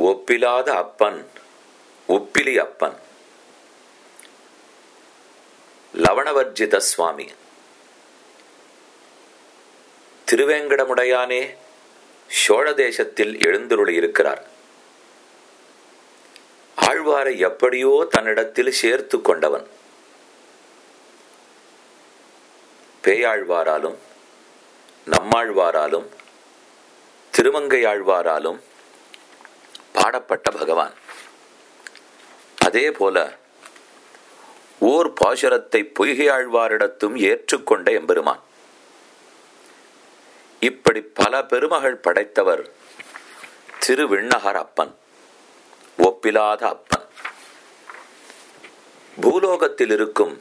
ஒப்பிலாத அப்பன் உப்பிலி அப்பன். லவணவர்ஜித சுவாமி. திருவேங்கடமுடையானே சோழ தேசத்தில் எழுந்துருளி இருக்கிறார் ஆழ்வாரை எப்படியோ தன்னிடத்தில் சேர்த்து கொண்டவன். பேயாழ்வாராலும் நம்மாழ்வாராலும் திருமங்கையாழ்வாராலும் பாடப்பட்ட பகவான். அதே போல ஓர் பாசுரத்தை பொய்கையாழ்வாரிடத்தும் ஏற்றுக்கொண்ட எம்பெருமான். இப்படி பல பெருமகள் படைத்தவர் திருவிண்ணகர் அப்பன் ஒப்பிலாத அப்பன். பூலோகத்தில் இருக்கும்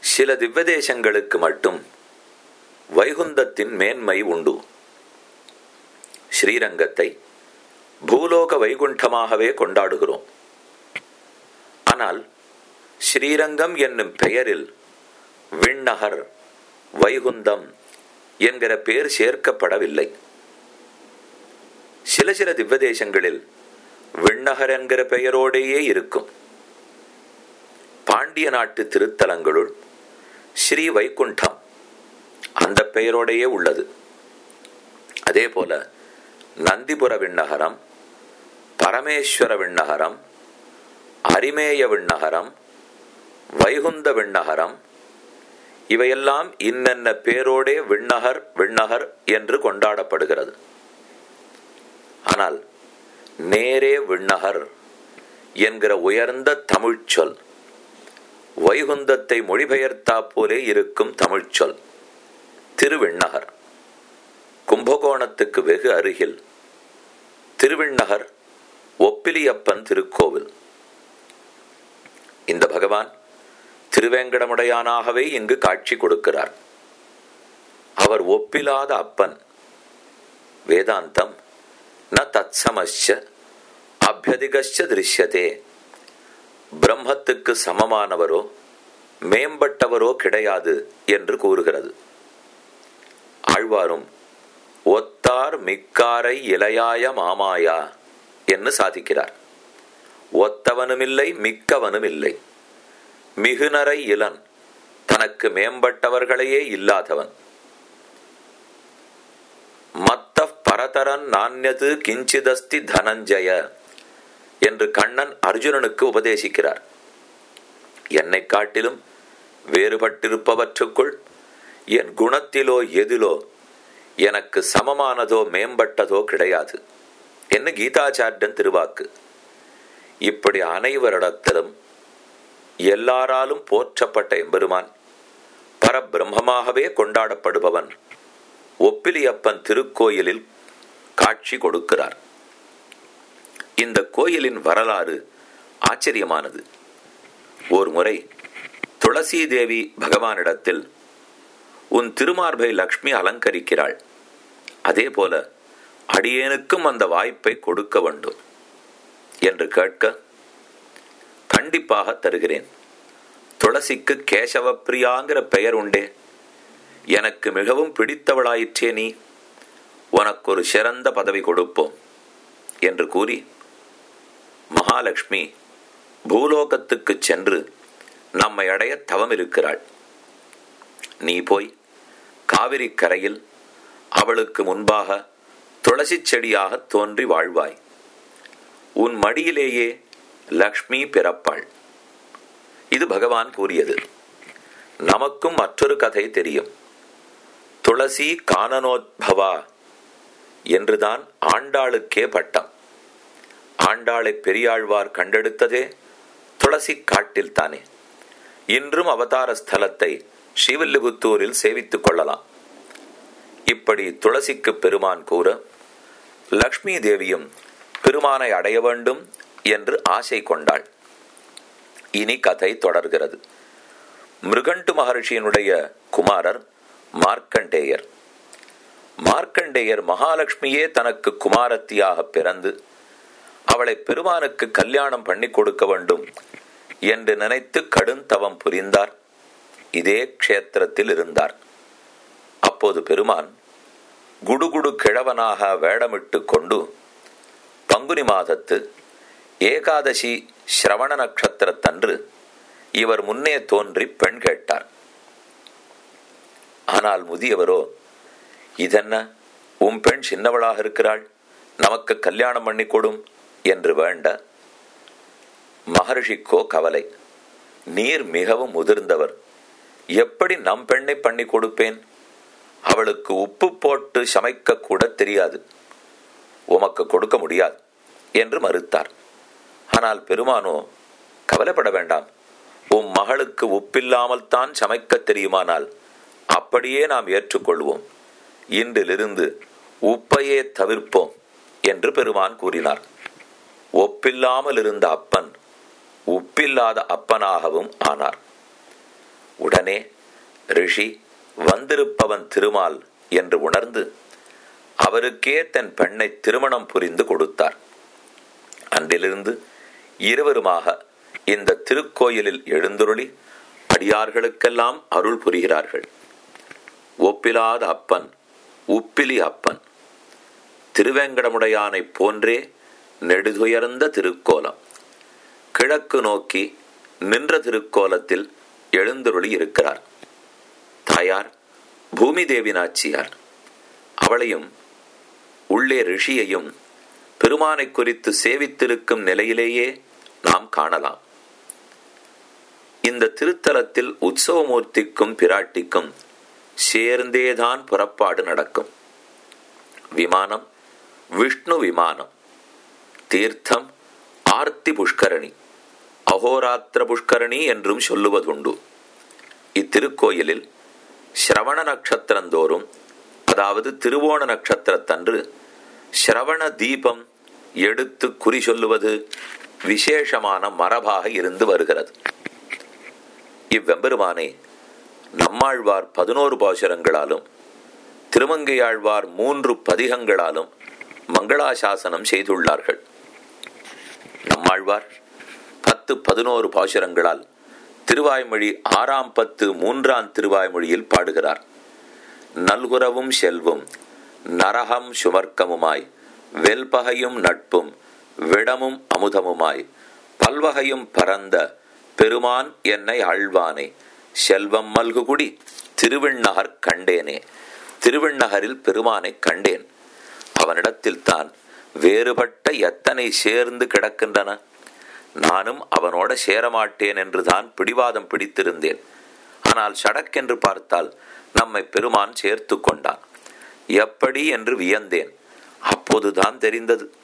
சில திவ்வதேசங்களுக்கு மட்டும் வைகுந்தத்தின் மேன்மை உண்டு. ஸ்ரீரங்கத்தை பூலோக வைகுண்டமாகவே கொண்டாடுகிறோம். ஆனால் ஸ்ரீரங்கம் என்னும் பெயரில் விண்ணகர் வைகுந்தம் என்கிற பெயர் சேர்க்கப்படவில்லை. சில சில திவ்வதேசங்களில் விண்ணகர் என்கிற பெயரோடேயே இருக்கும். பாண்டிய நாட்டு திருத்தலங்களுள் ஸ்ரீ வைகுண்டம் அந்த பெயரோடையே உள்ளது. அதே போல நந்திபுர விண்ணகரம் பரமேஸ்வர விண்ணகரம் அரிமேய விண்ணகரம் வைகுந்த விண்ணகரம் இவையெல்லாம் இன்னென்ன பேரோடே விண்ணகர் விண்ணகர் என்று கொண்டாடப்படுகிறது. ஆனால் நேரே விண்ணகர் என்கிற உயர்ந்த தமிழ்ச்சொல் வைகுந்தத்தை மொழிபெயர்த்தா போலே இருக்கும் தமிழ்ச்சொல் திருவிண்ணகர். கும்பகோணத்துக்கு வெகு அருகில் திருவிண்ணகர் ஒப்பிலியப்பன் திருக்கோவில். இந்த பகவான் திருவேங்கடமுடையானாகவே இங்கு காட்சி கொடுக்கிறார். அவர் ஒப்பிலாத அப்பன். வேதாந்தம் ந தத்சமச்ச அபியதிகச்ச திருஷ்யதே. பிரம்மத்துக்கு சமமானவரோ மேம்பட்டவரோ கிடையாது என்று கூறுகிறது. ஆழ்வாரும் ஒத்தார் மிக்காரை இளையாய மாமாயா என்று சாதிக்கிறார். ஒத்தவனுமில்லை மிக்கவனும் இல்லை மிகுநரை இளன் தனக்கு மேம்பட்டவர்களையே இல்லாதவன். மத்த பரதரன் நான்யது கிஞ்சிதஸ்தி தனஞ்சய என்று கண்ணன் அர்ஜுனனுக்கு உபதேசிக்கிறார். என்னை காட்டிலும் வேறுபட்டிருப்பவற்றுக்குள் என் குணத்திலோ எதிலோ எனக்கு சமமானதோ மேம்பட்டதோ கிடையாது. என்ன கீதாச்சாரியன் திருவாக்கு? இப்படி அனைவரிடத்திலும் எல்லாராலும் போற்றப்பட்ட எம்பெருமான் பரபிரம்மமாகவே கொண்டாடப்படுபவன் ஒப்பிலியப்பன் திருக்கோயிலில் காட்சி கொடுக்கிறார். இந்த கோயிலின் வரலாறு ஆச்சரியமானது. ஒரு முறை துளசி தேவி பகவானிடத்தில் உன் திருமார்பை லக்ஷ்மி அலங்கரிக்கிறாள். அதே போல அடியேனுக்கும் அந்த வாய்ப்பை கொடுக்க வேண்டும் என்று கேட்க கண்டிப்பாக தருகிறேன். துளசிக்கு கேசவப்பிரியாங்கிற பெயர் உண்டே. எனக்கு மிகவும் பிடித்தவளாயிற்றே நீ. உனக்கு ஒரு சிறந்த பதவி கொடுப்போம் என்று கூறி மகாலட்சுமி பூலோகத்துக்கு சென்று நம்மை அடைய தவம் இருக்கிறாள் நீ போய் காவிரி கரையில் அவளுக்கு முன்பாக துளசி செடியாக தோன்றி வாழ்வாய். உன் மடியிலேயே லக்ஷ்மி பிறப்பாள். இது பகவான் கூறியது. நமக்கும் மற்றொரு கதை தெரியும். துளசி கானனோத்பவா என்றுதான் ஆண்டாளுக்கே பட்டம். ஆண்டாளை பெரியாழ்வார் கண்டெடுத்ததே துளசி காட்டில் தானே இன்றும் அவதார ஸ்தலத்தை ஸ்ரீவில்லிபுத்தூரில் சேவித்துக் கொள்ளலாம். இப்படி துளசிக்கு பெருமான் கூற லக்ஷ்மி தேவியும் பெருமானை அடைய வேண்டும் என்று ஆசை கொண்டாள். இனி கதை தொடர்கிறது. மிருகண்டு மகர்ஷியினுடைய குமாரர் மார்க்கண்டேயர். மார்க்கண்டேயர் மகாலட்சுமியே தனக்கு குமாரத்தியாக பிறந்து அவளை பெருமானுக்கு கல்யாணம் பண்ணி கொடுக்க வேண்டும் என்று நினைத்து கடுந்தவம் புரிந்தார். இதே க்ஷேத்திரத்தில் இருந்தார். அப்போது பெருமான் குடுகுடு கிழவனாக வேடமிட்டு கொண்டு பங்குனி மாதத்து ஏகாதசி சிரவண நட்சத்திரத்தன்று இவர் முன்னே தோன்றி பெண் கேட்டார். ஆனால் முதியவரோ இதென்ன? உன் பெண் சின்னவளாக இருக்கிறாள். நமக்கு கல்யாணம் பண்ணி கொடும் என்று வேண்ட மகர்ஷிக்கோ கவலை. நீர் மிகவும் முதிர்ந்தவர். எப்படி நம் பெண்ணை பண்ணி கொடுப்பேன்? அவளுக்கு உப்பு போட்டு சமைக்க கூட தெரியாது. உமக்கு கொடுக்க முடியாது என்று மறுத்தார். ஆனால் பெருமானோ கவலைப்பட வேண்டாம். உம் மகளுக்கு உப்பில்லாமல் தான் சமைக்க தெரியுமானால் அப்படியே நாம் ஏற்றுக்கொள்வோம். இன்றிலிருந்து உப்பையே தவிர்ப்போம் என்று பெருமான் கூறினார். ஒப்பில்லாமல் இருந்த அப்பன் உப்பில்லாத அப்பனாகவும் ஆனார். உடனே ரிஷி வந்திருப்பவன் திருமால் என்று உணர்ந்து அவருக்கே தன் பெண்ணை திருமணம் புரிந்து கொடுத்தார். அன்றிலிருந்து இருவருமாக இந்த திருக்கோயிலில் எழுந்துருளி அடியார்களுக்கெல்லாம் அருள் புரிகிறார்கள். ஒப்பிலாத அப்பன் உப்பிலி அப்பன் திருவேங்கடமுடையானை போன்றே நெடுதுயர்ந்த திருக்கோலம். கிழக்கு நோக்கி நின்ற திருக்கோலத்தில் எழுந்துருளி இருக்கிறார். தாயார் பூமி தேவி நாச்சியார் அவளையும் உள்ளே ரிஷியையும் பெருமானை குறித்து சேவித்திருக்கும் நிலையிலேயே நாம் காணலாம். இந்த திருத்தலத்தில் உற்சவமூர்த்திக்கும் பிராட்டிக்கும் சேர்ந்தேதான் புறப்பாடு நடக்கும். விமானம் விஷ்ணு விமானம் தீர்த்தம் ஆர்த்தி புஷ்கரணி அகோராத்திர புஷ்கரணி என்றும் சொல்லுவதுண்டு. இத்திருக்கோயிலில் சிரவண நட்சத்திரந்தோறும் அதாவது திருவோண நட்சத்திரத்தன்று சிரவண தீபம் எடுத்து குறி சொல்லுவது விசேஷமான மரபாக இருந்து வருகிறது. இவ்வெம்பெருமானை நம்மாழ்வார் பதினோரு பாசுரங்களாலும் திருமங்கையாழ்வார் மூன்று பதிகங்களாலும் மங்களாசாசனம் செய்துள்ளார்கள். நம்மாழ்வார் பத்து பதினோரு பாசுரங்களால் திருவாய்மொழி ஆறாம் பத்து மூன்றாம் திருவாய்மொழியில் பாடுகிறார். நல்குறவும் செல்வும் நரகம் சுமர்க்கமுமாய் வெல்பகையும் நட்பும் விடமும் அமுதமுமாய் பல்வகையும் பரந்த பெருமான் என்னை ஆழ்வானே செல்வம் மல்குகுடி திருவிண்ணகர் கண்டேனே திருவிண்ணகரில் பெருமானை கண்டேன். அவனிடத்தில் தான் வேறுபட்ட எத்தனை சேர்ந்து கிடக்கின்றன? நானும் அவனோட சேரமாட்டேன் என்றுதான் பிடிவாதம் பிடித்திருந்தேன். ஆனால் சடக்கென்று பார்த்தால் நம்மை பெருமான் சேர்த்து கொண்டான். எப்படி என்று வியந்தேன். அப்போதுதான் தெரிந்தது.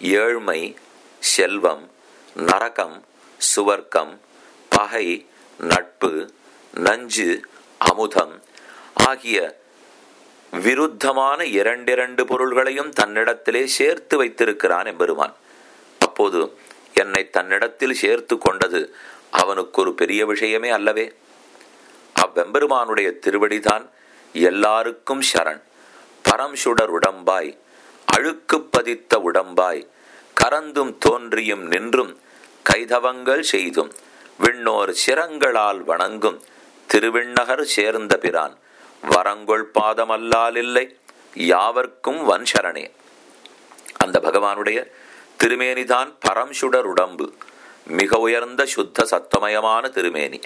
ஏழ்மை செல்வம் நரகம் சுவர்க்கம் பகை நட்பு நஞ்சு அமுதம் ஆகிய விருத்தமான இரண்டிரண்டு பொருள்களையும் தன்னிடத்திலே சேர்த்து வைத்திருக்கிறான் எம்பெருமான். அப்போது என்னை தன்னிடத்தில் சேர்த்து கொண்டது அவனுக்கு ஒரு பெரிய விஷயமே அல்லவே. அவ்வெம்பெருமானுடைய திருவடிதான் எல்லாருக்கும் சரண். பரம் சுடர் உடம்பாய் அழுக்கு பதித்த உடம்பாய் கரந்தும் தோன்றியும் நின்றும் கைதவங்கள் செய்தும் விண்ணோர் சிரங்களால் வணங்கும் திருவிண்ணகர் சேர்ந்த பிரான். வரங்கொள் பாதமல்லால் இல்லை யாவர்க்கும் வன்சரணே. அந்த பகவானுடைய திருமேனிதான் பரம்சுடர் உடம்பு. மிக உயர்ந்த சுத்த சத்தமயமான திருமேனி.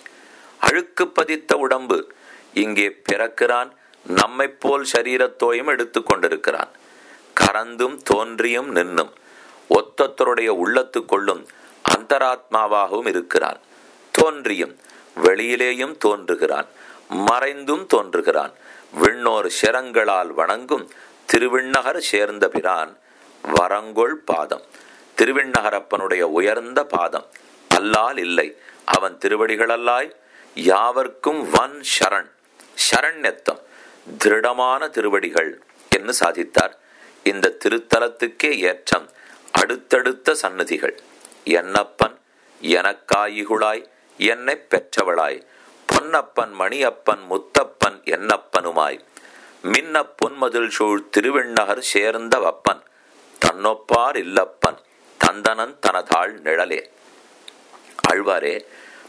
அழுக்கு பதித்த உடம்பு. இங்கே பிறக்கிறான். நம்மை போல் சரீரத்தோயும் எடுத்து கொண்டிருக்கிறான். கறந்தும் தோன்றியும் நின்னும். ஒத்தத்தருடைய உள்ளத்துக்குள்ளும் அந்தராத்மாவாகவும் இருக்கிறான். தோன்றியும் வெளியிலேயும் தோன்றுகிறான். மறைந்தும் தோன்றுகிறான். விண்ணோர் சிரங்களால் வணங்கும் திருவிண்ணகர் சேர்ந்த பிரான் வரங்கொள் பாதம். திருவிண்ணகரப்பனுடைய உயர்ந்த பாதம். அல்லால் இல்லை. அவன் திருவடிகளல்லாய் யாவர்க்கும் வன் சரண். ஷரண்யத்தம் திருடமான திருவடிகள் என்று சாதித்தார். இந்த திருத்தலத்துக்கே ஏற்றம் அடுத்தடுத்த சன்னதிகள் என்னப்பன் எனக்காயிகுளாய் என்னை பெற்றவளாய். பொன்னப்பன் மணியப்பன் முத்தப்பன் என்னப்பனுமாய். மின்ன பொன்மதில் சூழ் திருவிண்ணகர் சேர்ந்த வப்பன். தன்னொப்பார் இல்லப்பன் தந்தனன் தனதாள் நிழலே. ஆழ்வாரே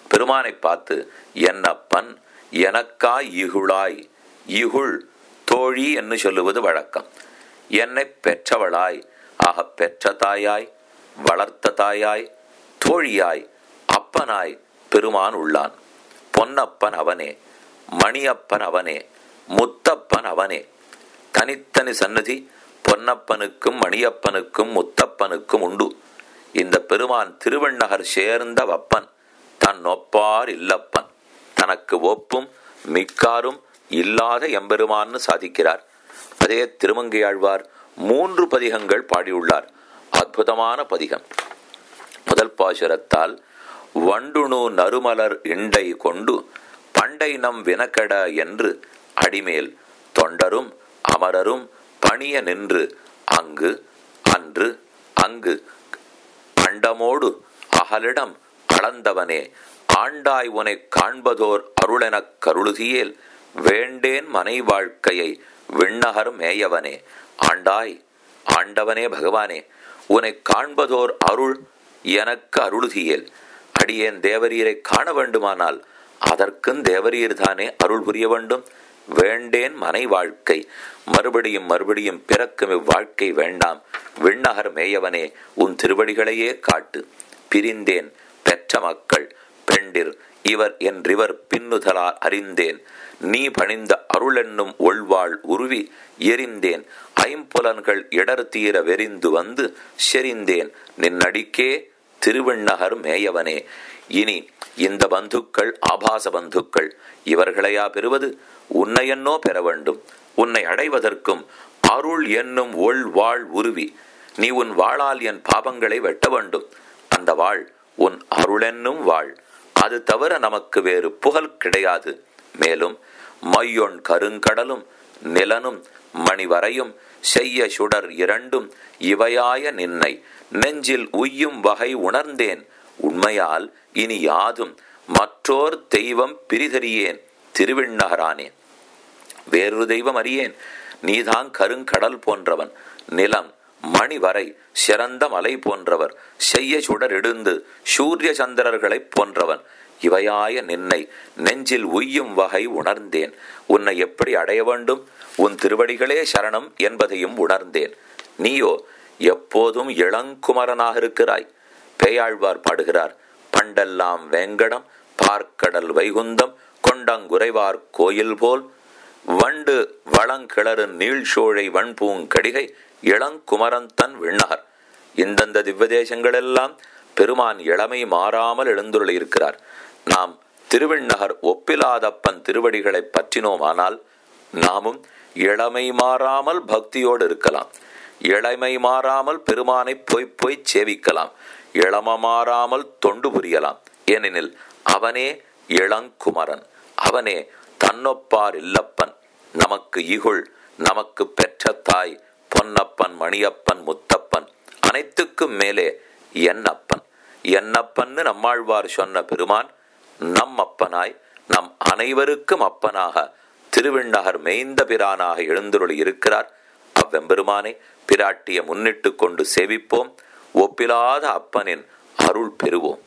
பெருமானை பார்த்து என்னப்பன் எனக்கா இகுழாய் இகுள் தோழி என்று சொல்லுவது வழக்கம். என்னை பெற்றவளாய் ஆக பெற்ற தாயாய் வளர்த்த தாயாய் தோழியாய் அப்பனாய் பெருமான் உள்ளான். பொன்னப்பன் அவனே மணியப்பன் அவனே முத்தப்பன் அவனே. தனித்தனி சன்னதி பொன்னப்பனுக்கும் மணியப்பனுக்கும் முத்தப்பனுக்கும் உண்டு. இந்த பெருமான் திருவண்ணகர் சேர்ந்த வப்பன் தன் ஒப்பார் இல்லப்பன். தனக்கு ஒப்பும் மிக்காரும் இல்லாத எம்பெருமான்னு சாதிக்கிறார். அதே திருமங்கையாழ்வார் மூன்று பதிகங்கள் பாடியுள்ளார். அற்புதமான பதிகம். முதல் பாசுரத்தால் வண்டுணு நறுமலர் இண்டை கொண்டு பண்டை நம் வினக்கட என்று அடிமேல் தொண்டரும் அமரரும் பணிய நின்று அங்கு அன்று அங்கு அண்டமோடு அகலிடம் அளந்தவனே ஆண்டாய் உனைக் காண்பதோர் அருளெனக் கருளுதியேல் வேண்டேன் மனை வாழ்க்கையை விண்ணகர் மேயவனே. ஆண்டாய் ஆண்டவனே பகவானே உனைக் காண்பதோர் அருள் எனக்கு அருளுதியேல். அடியேன் தேவரீரை காண வேண்டுமானால் அதற்கும் தேவரீர் தானே அருள் புரிய வேண்டும். வேண்டேன் மனை வாழ்க்கை. மறுபடியும் மறுபடியும் பிறக்கும் இவ்வாழ்க்கை வேண்டாம். விண்ணகர் மேயவனே உன் திருவடிகளையே காட்டு. பிரிந்தேன் பெற்ற மக்கள் பெண்டிர் இவர் என்றிவர் பின்னுதலால் அறிந்தேன். நீ பணிந்த அருளென்னும் ஒள்வாள் உருவி எரிந்தேன். ஐம்புலன்கள் இடர் தீர வெறிந்து வந்து செறிந்தேன். நின்னடிக்கே திருவண்ணகர் மேயவனே இனி இந்த பந்துக்கள் ஆபாச பந்துக்கள். இவர்களையா பெறுவது? உன்னையன்னோ பெற வேண்டும். உன்னை அடைவதற்கும் அருள் என்னும் ஒள் வாழ் உருவி. நீ உன் வாளால் என் பாவங்களை வெட்ட வேண்டும். அந்த வாழ் உன் அருளென்னும் வாழ். அது தவிர நமக்கு வேறு புகழ் கிடையாது. மேலும் மையொன் கருங்கடலும் நிலனும் மணிவரையும் செய்ய சுடர் இரண்டும் இவையாய நின்னை. நெஞ்சில் உய்யும் வகை உணர்ந்தேன். உண்மையால் இனி யாதும் மற்றோர் தெய்வம் பிரிதறியேன். திருவிண்ணகரானே வேறொரு தெய்வம் அறியேன். நீதான் கருங்கடல் போன்றவன். நிலம் மணி வரை சிறந்த மலை போன்றவர். செய்ய சுடர் எடுந்து சூரிய சந்திரர்களைப் போன்றவன். இவையாய நின்னை நெஞ்சில் உய்யும் வகை உணர்ந்தேன். உன்னை எப்படி அடைய வேண்டும்? உன் திருவடிகளே சரணம் என்பதையும் உணர்ந்தேன். நீயோ எப்போதும் இளங்குமரனாக இருக்கிறாய். பேயாழ்வார் பாடுகிறார் பண்டெல்லாம் வேங்கடம் பார்க்கடல் வைகுந்தம் கொண்டங்குறைவார் கோயில் போல். வண்டு வளங்கிளறு நீழ்சோழை வன்பூங்கடிகை இளங்குமரன் தன் விண்ணகர். இந்தந்த திவ்வதேசங்களெல்லாம் பெருமான் இளமை மாறாமல் எழுந்துருளியிருக்கிறார். நாம் திருவிண்ணகர் ஒப்பிலாதப்பன் திருவடிகளை பற்றினோமானால் நாமும் இளமை மாறாமல் பக்தியோடு இருக்கலாம். இளமை மாறாமல் பெருமானை பொய் பொய் சேவிக்கலாம். இளம மாறாமல் தொண்டு புரியலாம். ஏனெனில் அவனே இளங்குமரன். அவனே தன்னொப்பார் இல்லப்பன். நமக்கு இகுள் நமக்கு பெற்ற தாய் பொன்னப்பன் மணியப்பன் முத்தப்பன் அனைத்துக்கும் மேலே என்னப்பன் என்னப்பன்னு நம்மாழ்வார் சொன்ன பெருமான் நம் அப்பனாய் நம் அனைவருக்கும் அப்பனாக திருவிண்ணகர் மேய்ந்த பிரானாக எழுந்துருளி இருக்கிறார். அவ்வெம்பெருமானை பிராட்டிய முன்னிட்டு கொண்டு சேவிப்போம். ஒப்பிலாத அப்பனின் அருள் பெறுவோம்.